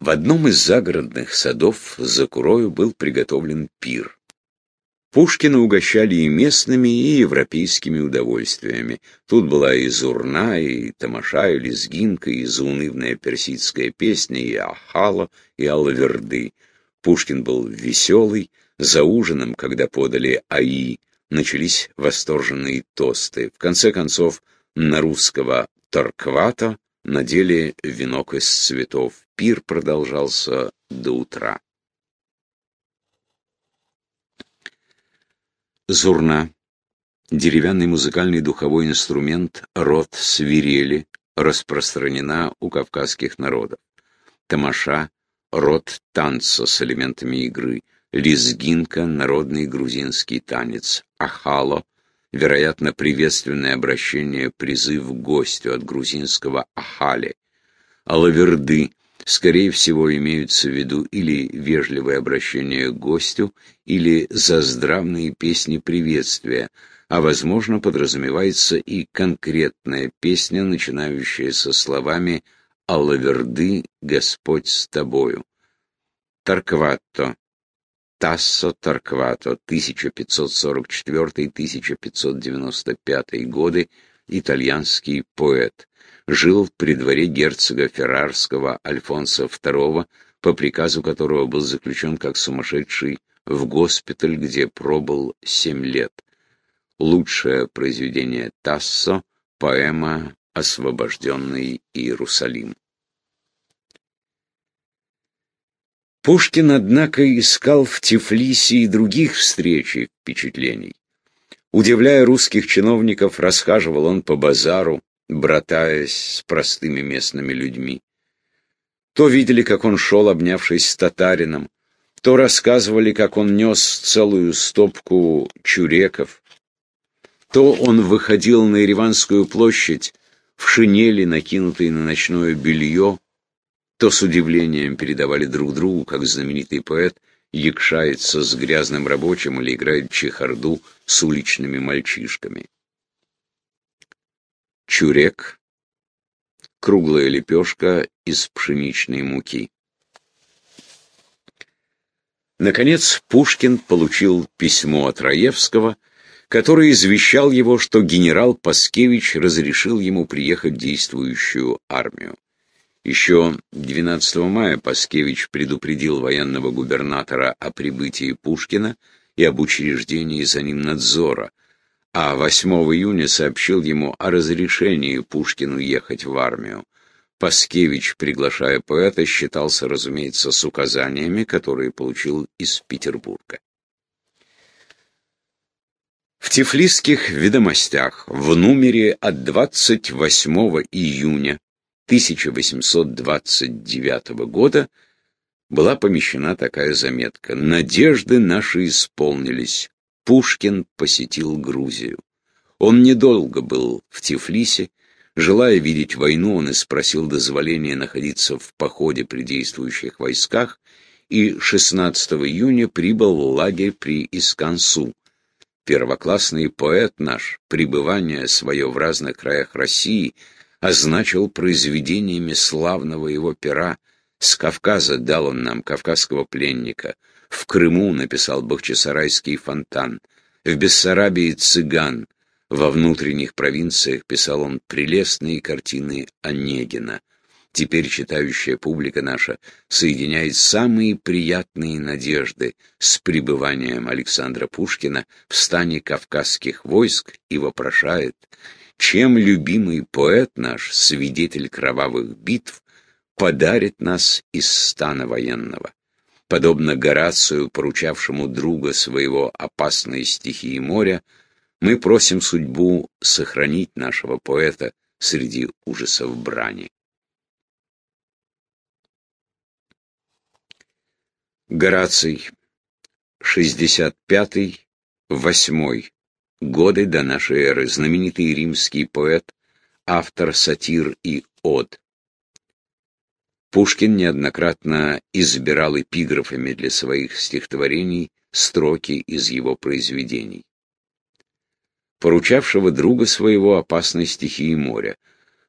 В одном из загородных садов за Курою был приготовлен пир. Пушкина угощали и местными, и европейскими удовольствиями. Тут была и зурна, и тамаша, и лезгинка, и заунывная персидская песня, и ахала, и алаверды. Пушкин был веселый, за ужином, когда подали аи, начались восторженные тосты. В конце концов, на русского торквата надели венок из цветов. Пир продолжался до утра. Зурна. Деревянный музыкальный духовой инструмент, род свирели, распространена у кавказских народов. Тамаша — род танца с элементами игры. Лезгинка — народный грузинский танец. Ахало — вероятно, приветственное обращение, призыв к гостю от грузинского ахали. Алаверды скорее всего, имеются в виду или вежливое обращение к гостю, или заздравные песни приветствия, а, возможно, подразумевается и конкретная песня, начинающая со словами «Аллаверды, Господь с тобою». Таркватто. Тассо Тарквато, 1544-1595 годы, итальянский поэт жил при дворе герцога Феррарского Альфонса II, по приказу которого был заключен как сумасшедший в госпиталь, где пробыл семь лет. Лучшее произведение Тассо — поэма «Освобожденный Иерусалим». Пушкин, однако, искал в Тифлисе и других встреч и впечатлений. Удивляя русских чиновников, расхаживал он по базару, братаясь с простыми местными людьми. То видели, как он шел, обнявшись с татарином, то рассказывали, как он нес целую стопку чуреков, то он выходил на Ереванскую площадь в шинели, накинутой на ночное белье, то с удивлением передавали друг другу, как знаменитый поэт якшается с грязным рабочим или играет чехарду с уличными мальчишками. Чурек — круглая лепешка из пшеничной муки. Наконец Пушкин получил письмо от Раевского, который извещал его, что генерал Паскевич разрешил ему приехать в действующую армию. Еще 12 мая Паскевич предупредил военного губернатора о прибытии Пушкина и об учреждении за ним надзора, а 8 июня сообщил ему о разрешении Пушкину ехать в армию. Паскевич, приглашая поэта, считался, разумеется, с указаниями, которые получил из Петербурга. В Тифлисских ведомостях в номере от 28 июня 1829 года была помещена такая заметка «Надежды наши исполнились. Пушкин посетил Грузию. Он недолго был в Тифлисе. Желая видеть войну, он спросил дозволения находиться в походе при действующих войсках и 16 июня прибыл в лагерь при Искансу. Первоклассный поэт наш, пребывание свое в разных краях России, означил произведениями славного его пера. С Кавказа дал он нам кавказского пленника — в Крыму написал Бахчисарайский фонтан, в Бессарабии цыган, во внутренних провинциях писал он прелестные картины Онегина. Теперь читающая публика наша соединяет самые приятные надежды с пребыванием Александра Пушкина в стане кавказских войск и вопрошает, чем любимый поэт наш, свидетель кровавых битв, подарит нас из стана военного подобно Горацию, поручавшему друга своего опасной стихии моря, мы просим судьбу сохранить нашего поэта среди ужасов брани. Гораций, 65-8 годы до нашей эры, знаменитый римский поэт, автор сатир и од. Пушкин неоднократно избирал эпиграфами для своих стихотворений строки из его произведений. Поручавшего друга своего опасной стихии моря.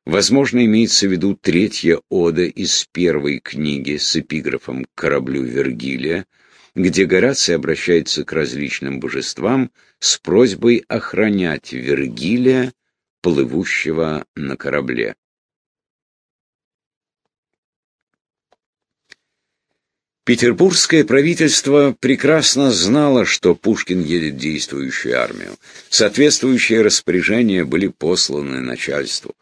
Возможно, имеется в виду третья ода из первой книги с эпиграфом кораблю Вергилия, где Гораций обращается к различным божествам с просьбой охранять Вергилия, плывущего на корабле. Петербургское правительство прекрасно знало, что Пушкин едет в действующую армию. Соответствующие распоряжения были посланы начальству.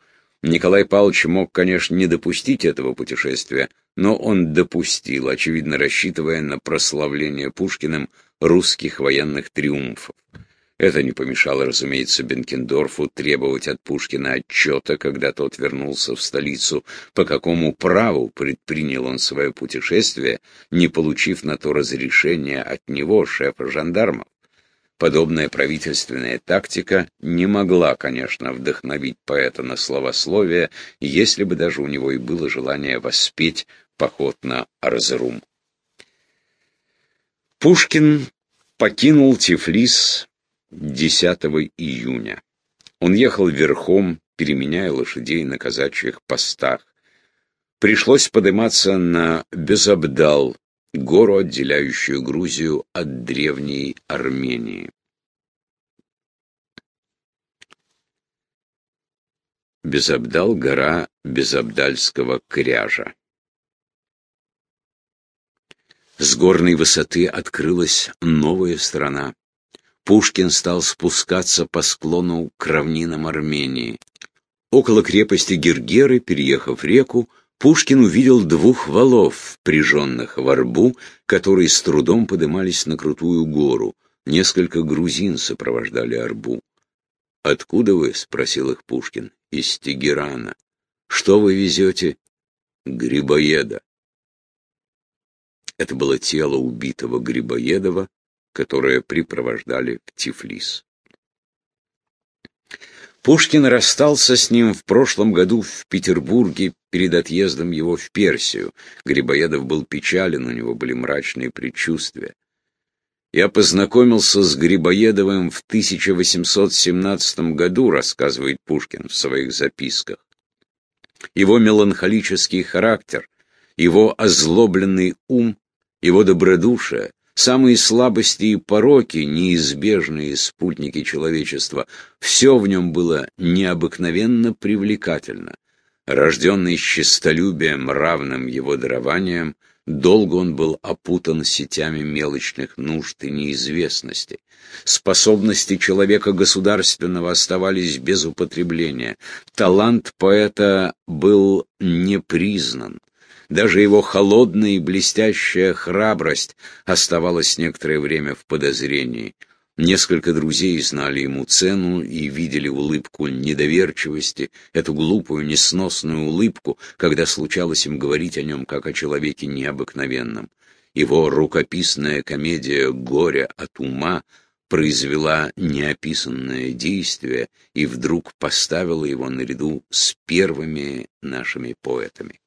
Николай Павлович мог, конечно, не допустить этого путешествия, но он допустил, очевидно рассчитывая на прославление Пушкиным русских военных триумфов. Это не помешало, разумеется, Бенкендорфу требовать от Пушкина отчета, когда тот вернулся в столицу, по какому праву предпринял он свое путешествие, не получив на то разрешения от него, шефа жандармов. Подобная правительственная тактика не могла, конечно, вдохновить поэта на словословие, если бы даже у него и было желание воспеть поход на Арзрум. Пушкин покинул Тифлис 10 июня. Он ехал верхом, переменяя лошадей на казачьих постах. Пришлось подниматься на Безабдал, гору, отделяющую Грузию от древней Армении. Безабдал — гора Безабдальского кряжа. С горной высоты открылась новая страна. Пушкин стал спускаться по склону к равнинам Армении. Около крепости Гергеры, переехав реку, Пушкин увидел двух валов, впряженных в арбу, которые с трудом подымались на крутую гору. Несколько грузин сопровождали арбу. «Откуда вы?» — спросил их Пушкин. «Из Тегерана». «Что вы везете?» «Грибоеда». Это было тело убитого Грибоедова, которое припровождали в Тифлис. Пушкин расстался с ним в прошлом году в Петербурге перед отъездом его в Персию. Грибоедов был печален, у него были мрачные предчувствия. «Я познакомился с Грибоедовым в 1817 году», рассказывает Пушкин в своих записках. Его меланхолический характер, его озлобленный ум, его добродушие, самые слабости и пороки, неизбежные спутники человечества, все в нем было необыкновенно привлекательно. Рожденный честолюбием, равным его дарованием, долго он был опутан сетями мелочных нужд и неизвестности. Способности человека государственного оставались без употребления. Талант поэта был не признан. Даже его холодная и блестящая храбрость оставалась некоторое время в подозрении. Несколько друзей знали ему цену и видели улыбку недоверчивости, эту глупую, несносную улыбку, когда случалось им говорить о нем как о человеке необыкновенном. Его рукописная комедия «Горе от ума» произвела неописанное действие и вдруг поставила его наряду с первыми нашими поэтами.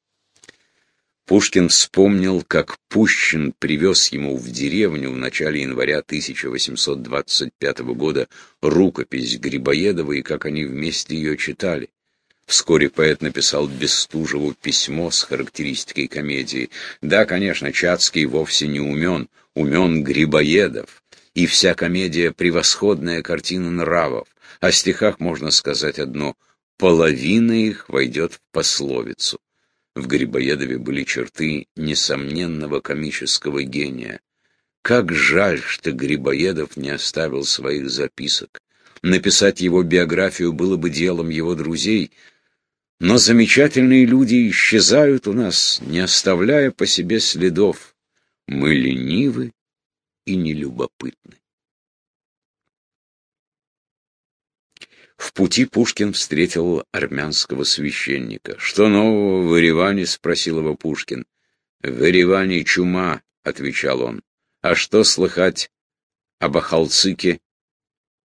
Пушкин вспомнил, как Пущин привез ему в деревню в начале января 1825 года рукопись Грибоедова и как они вместе ее читали. Вскоре поэт написал Бестужеву письмо с характеристикой комедии. Да, конечно, Чацкий вовсе не умен, умен Грибоедов. И вся комедия — превосходная картина нравов. О стихах можно сказать одно — половина их войдет в пословицу. В Грибоедове были черты несомненного комического гения. Как жаль, что Грибоедов не оставил своих записок. Написать его биографию было бы делом его друзей, но замечательные люди исчезают у нас, не оставляя по себе следов. Мы ленивы и нелюбопытны. В пути Пушкин встретил армянского священника. «Что нового в Ереване?» — спросил его Пушкин. «В Ереване чума», — отвечал он. «А что слыхать об Ахалцыке?»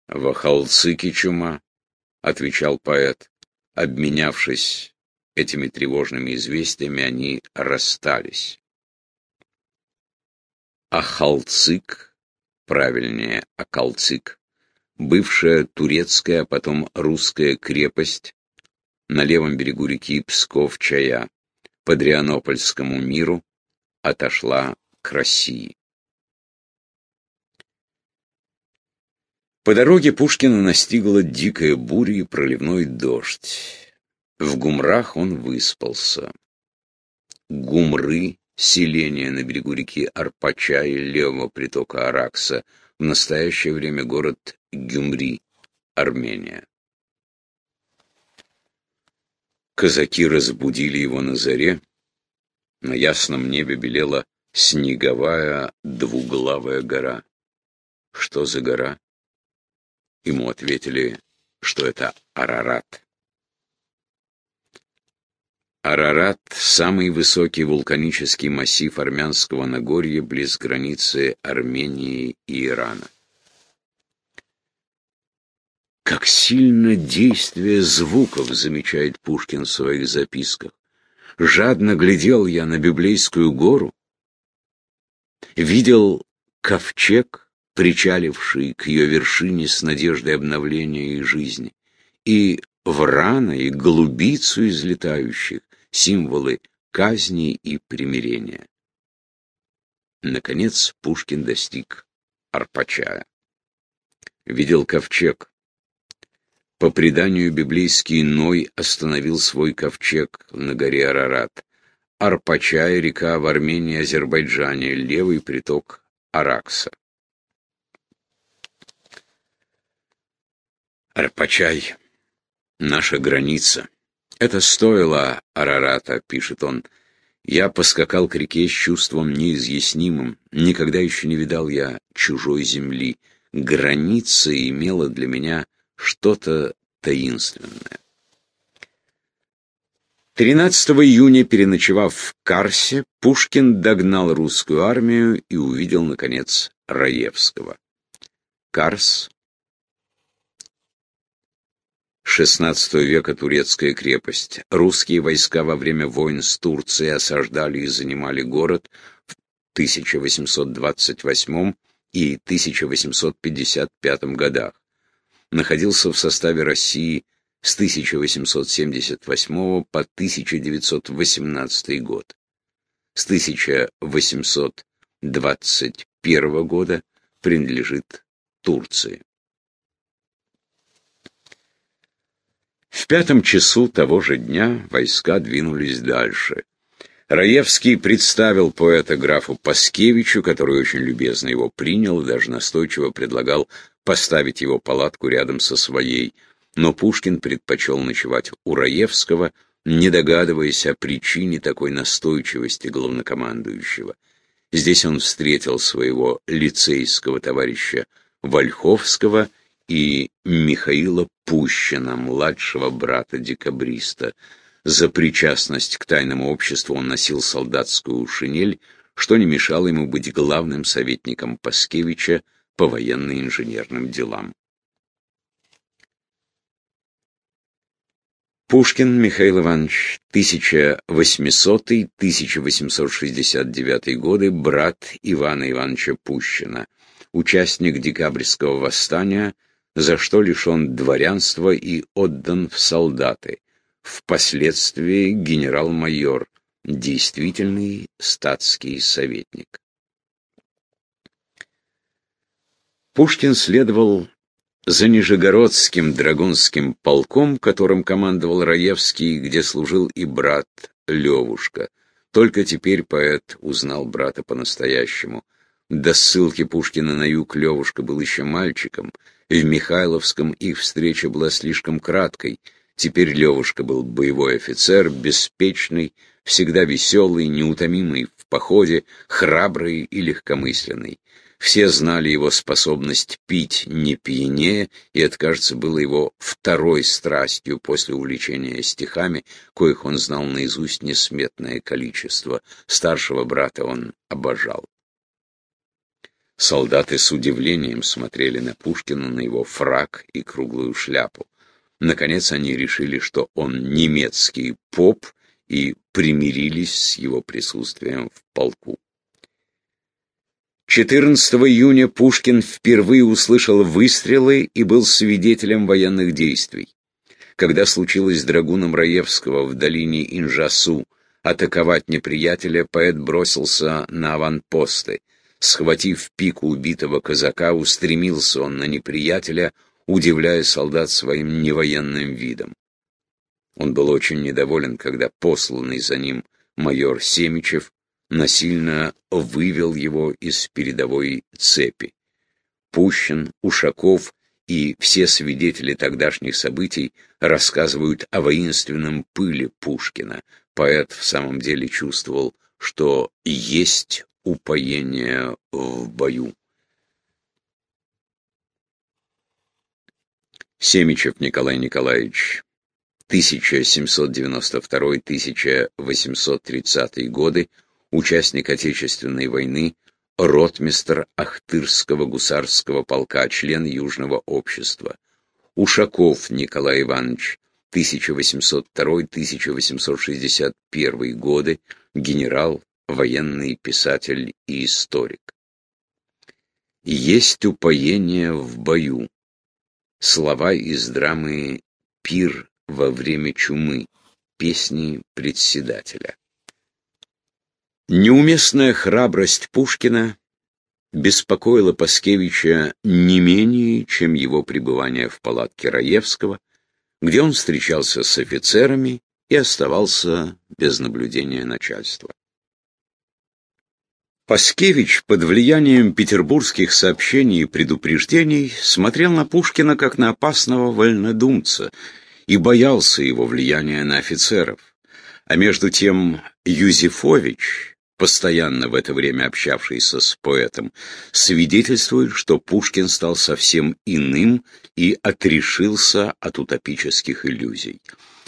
«В Ахалцыке чума», — отвечал поэт. Обменявшись этими тревожными известиями, они расстались. Ахалцык, правильнее Акалцык, бывшая турецкая, а потом русская крепость, на левом берегу реки Псков-Чая, по Дрианопольскому миру, отошла к России. По дороге Пушкина настигла дикая буря и проливной дождь. В Гумрах он выспался. Гумры — селение на берегу реки Арпача и левого притока Аракса, в настоящее время город Гюмри, Армения. Казаки разбудили его на заре. На ясном небе белела снеговая двуглавая гора. Что за гора? Ему ответили, что это Арарат. Арарат – самый высокий вулканический массив армянского Нагорья близ границы Армении и Ирана. Как сильно действие звуков замечает Пушкин в своих записках. Жадно глядел я на библейскую гору, видел ковчег, причаливший к ее вершине с надеждой обновления и жизни, и врана, и голубицу излетающих, символы казни и примирения. Наконец Пушкин достиг Арпачая. Видел ковчег. По преданию библейский Ной остановил свой ковчег на горе Арарат. Арпачая — река в Армении и Азербайджане, левый приток Аракса. Арпачай — наша граница. Это стоило Арарата, пишет он. Я поскакал к реке с чувством неизъяснимым. Никогда еще не видал я чужой земли. Граница имела для меня что-то таинственное. 13 июня, переночевав в Карсе, Пушкин догнал русскую армию и увидел, наконец, Раевского. Карс XVI века турецкая крепость. Русские войска во время войн с Турцией осаждали и занимали город в 1828 и 1855 годах. Находился в составе России с 1878 по 1918 год. С 1821 года принадлежит Турции. В пятом часу того же дня войска двинулись дальше. Раевский представил поэта графу Паскевичу, который очень любезно его принял и даже настойчиво предлагал поставить его палатку рядом со своей. Но Пушкин предпочел ночевать у Раевского, не догадываясь о причине такой настойчивости главнокомандующего. Здесь он встретил своего лицейского товарища Вольховского и Михаила Пущина, младшего брата декабриста. За причастность к тайному обществу он носил солдатскую шинель, что не мешало ему быть главным советником Паскевича по военно-инженерным делам. Пушкин Михаил Иванович, 1800-1869 годы, брат Ивана Ивановича Пущина, участник декабрьского восстания – за что лишен дворянства и отдан в солдаты. Впоследствии генерал-майор, действительный статский советник. Пушкин следовал за Нижегородским драгунским полком, которым командовал Раевский, где служил и брат Левушка. Только теперь поэт узнал брата по-настоящему. До ссылки Пушкина на юг Левушка был еще мальчиком — в Михайловском их встреча была слишком краткой. Теперь Левушка был боевой офицер, беспечный, всегда веселый, неутомимый в походе, храбрый и легкомысленный. Все знали его способность пить не пьянее, и это, кажется, было его второй страстью после увлечения стихами, коих он знал наизусть несметное количество. Старшего брата он обожал. Солдаты с удивлением смотрели на Пушкина, на его фрак и круглую шляпу. Наконец они решили, что он немецкий поп, и примирились с его присутствием в полку. 14 июня Пушкин впервые услышал выстрелы и был свидетелем военных действий. когда случилось драгуном Раевского в долине Инжасу атаковать неприятеля, поэт бросился на аванпосты. Схватив пику убитого казака, устремился он на неприятеля, удивляя солдат своим невоенным видом. Он был очень недоволен, когда посланный за ним майор Семичев насильно вывел его из передовой цепи. Пущин, Ушаков и все свидетели тогдашних событий рассказывают о воинственном пыле Пушкина. Поэт в самом деле чувствовал, что есть упоение в бою. Семичев Николай Николаевич 1792-1830 годы, участник Отечественной войны, ротмистр Ахтырского гусарского полка, член Южного общества. Ушаков Николай Иванович, 1802-1861 годы, генерал, военный писатель и историк. Есть упоение в бою. Слова из драмы «Пир во время чумы» песни председателя. Неуместная храбрость Пушкина беспокоила Паскевича не менее, чем его пребывание в палатке Раевского, где он встречался с офицерами и оставался без наблюдения начальства. Паскевич под влиянием петербургских сообщений и предупреждений смотрел на Пушкина как на опасного вольнодумца и боялся его влияния на офицеров. А между тем Юзефович, постоянно в это время общавшийся с поэтом, свидетельствует, что Пушкин стал совсем иным и отрешился от утопических иллюзий.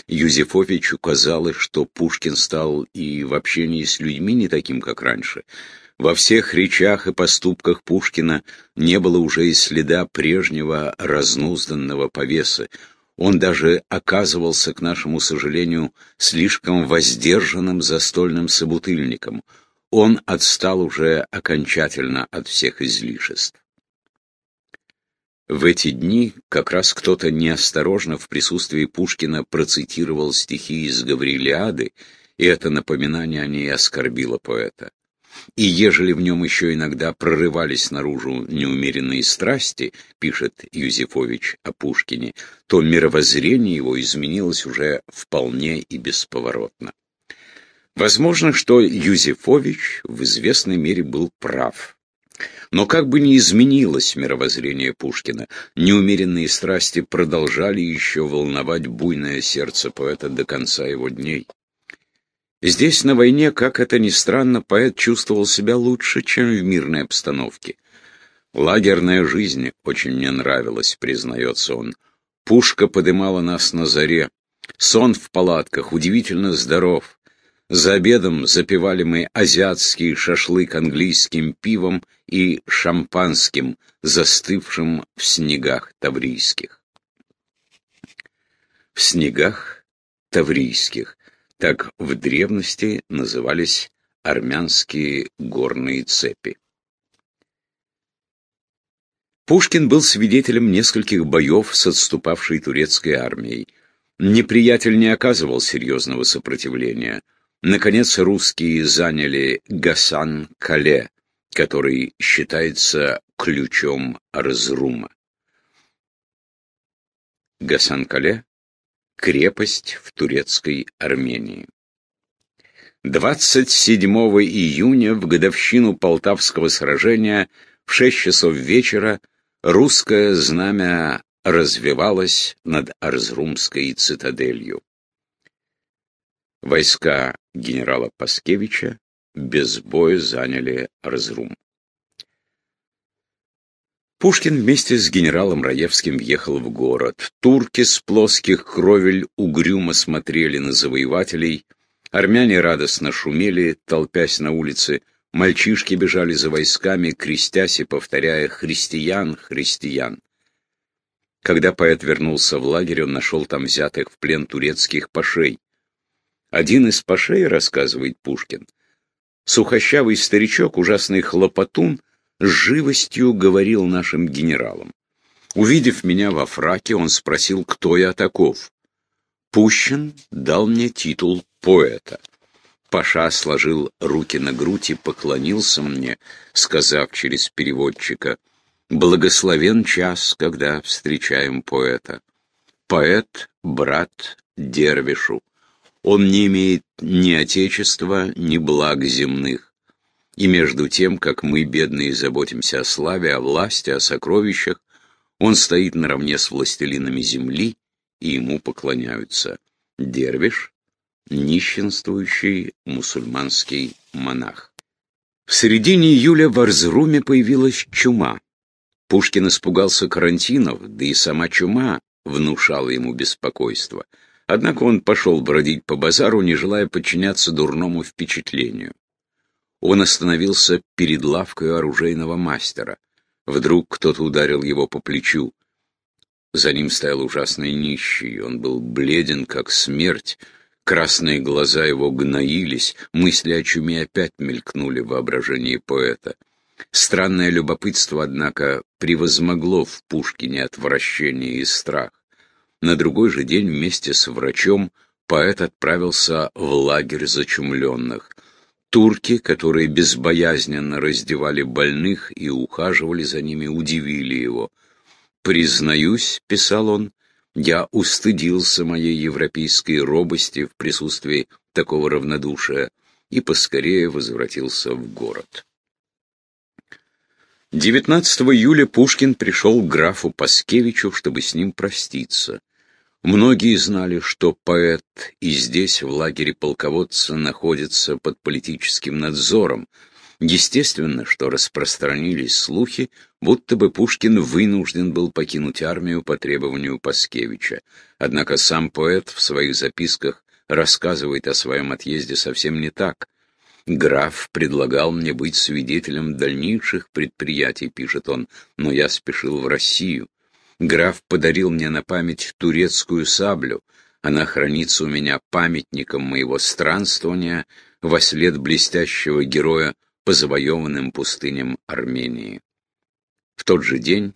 Юзефовичу казалось, что Пушкин стал и в общении с людьми не таким, как раньше. Во всех речах и поступках Пушкина не было уже и следа прежнего разнузданного повесы. Он даже оказывался, к нашему сожалению, слишком воздержанным застольным собутыльником – он отстал уже окончательно от всех излишеств. В эти дни как раз кто-то неосторожно в присутствии Пушкина процитировал стихи из Гаврилиады, и это напоминание о ней оскорбило поэта. И ежели в нем еще иногда прорывались наружу неумеренные страсти, пишет Юзефович о Пушкине, то мировоззрение его изменилось уже вполне и бесповоротно. Возможно, что Юзефович в известной мере был прав. Но как бы ни изменилось мировоззрение Пушкина, неумеренные страсти продолжали еще волновать буйное сердце поэта до конца его дней. Здесь, на войне, как это ни странно, поэт чувствовал себя лучше, чем в мирной обстановке. Лагерная жизнь очень мне нравилась, признается он. Пушка подымала нас на заре. Сон в палатках удивительно здоров. За обедом запивали мы азиатский шашлык английским пивом и шампанским, застывшим в снегах таврийских. В снегах таврийских, так в древности назывались армянские горные цепи. Пушкин был свидетелем нескольких боев с отступавшей турецкой армией. Неприятель не оказывал серьезного сопротивления. Наконец русские заняли Гасан-Кале, который считается ключом Арзрума. Гасан-Кале – крепость в турецкой Армении. 27 июня в годовщину Полтавского сражения в 6 часов вечера русское знамя развивалось над Арзрумской цитаделью. Войска генерала Паскевича без боя заняли Разрум. Пушкин вместе с генералом Раевским въехал в город. Турки с плоских кровель угрюмо смотрели на завоевателей. Армяне радостно шумели, толпясь на улице. Мальчишки бежали за войсками, крестясь и повторяя «Христиан, христиан». Когда поэт вернулся в лагерь, он нашел там взятых в плен турецких пашей. Один из пашей, рассказывает Пушкин, сухощавый старичок, ужасный хлопотун, с живостью говорил нашим генералам. Увидев меня во фраке, он спросил, кто я таков. Пущин дал мне титул поэта. Паша сложил руки на грудь и поклонился мне, сказав через переводчика, «Благословен час, когда встречаем поэта. Поэт — брат Дервишу. Он не имеет ни отечества, ни благ земных. И между тем, как мы, бедные, заботимся о славе, о власти, о сокровищах, он стоит наравне с властелинами земли, и ему поклоняются. Дервиш — нищенствующий мусульманский монах. В середине июля в Арзруме появилась чума. Пушкин испугался карантинов, да и сама чума внушала ему беспокойство. Однако он пошел бродить по базару, не желая подчиняться дурному впечатлению. Он остановился перед лавкой оружейного мастера. Вдруг кто-то ударил его по плечу. За ним стоял ужасный нищий. Он был бледен, как смерть. Красные глаза его гноились. Мысли о чуме опять мелькнули в воображении поэта. Странное любопытство, однако, превозмогло в Пушкине отвращение и страх. На другой же день вместе с врачом поэт отправился в лагерь зачумленных. Турки, которые безбоязненно раздевали больных и ухаживали за ними, удивили его. «Признаюсь», — писал он, — «я устыдился моей европейской робости в присутствии такого равнодушия и поскорее возвратился в город». 19 июля Пушкин пришел к графу Паскевичу, чтобы с ним проститься. Многие знали, что поэт и здесь, в лагере полководца, находится под политическим надзором. Естественно, что распространились слухи, будто бы Пушкин вынужден был покинуть армию по требованию Паскевича. Однако сам поэт в своих записках рассказывает о своем отъезде совсем не так. «Граф предлагал мне быть свидетелем дальнейших предприятий», — пишет он, — «но я спешил в Россию. Граф подарил мне на память турецкую саблю. Она хранится у меня памятником моего странствования во след блестящего героя по завоеванным пустыням Армении. В тот же день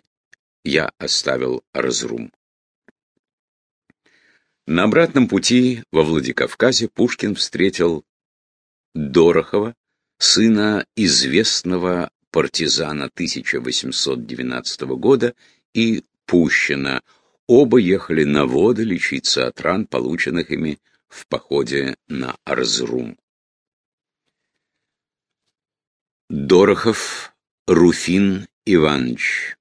я оставил Разрум. На обратном пути во Владикавказе Пушкин встретил Дорохова, сына известного партизана 1812 года и Пущина. Оба ехали на воды лечиться от ран, полученных ими в походе на Арзрум. Дорохов Руфин Иванович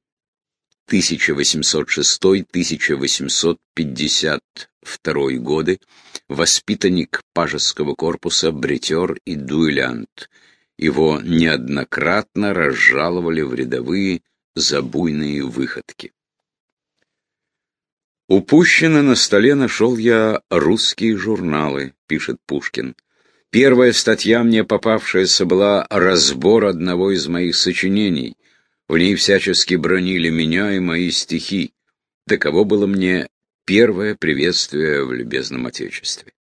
1806-1852 годы, воспитанник пажеского корпуса, бретер и дуэлянт. Его неоднократно разжаловали в рядовые за буйные выходки. Упущено на столе нашел я русские журналы, пишет Пушкин. Первая статья мне попавшаяся была «Разбор одного из моих сочинений». В ней всячески бронили меня и мои стихи. Таково было мне первое приветствие в любезном Отечестве.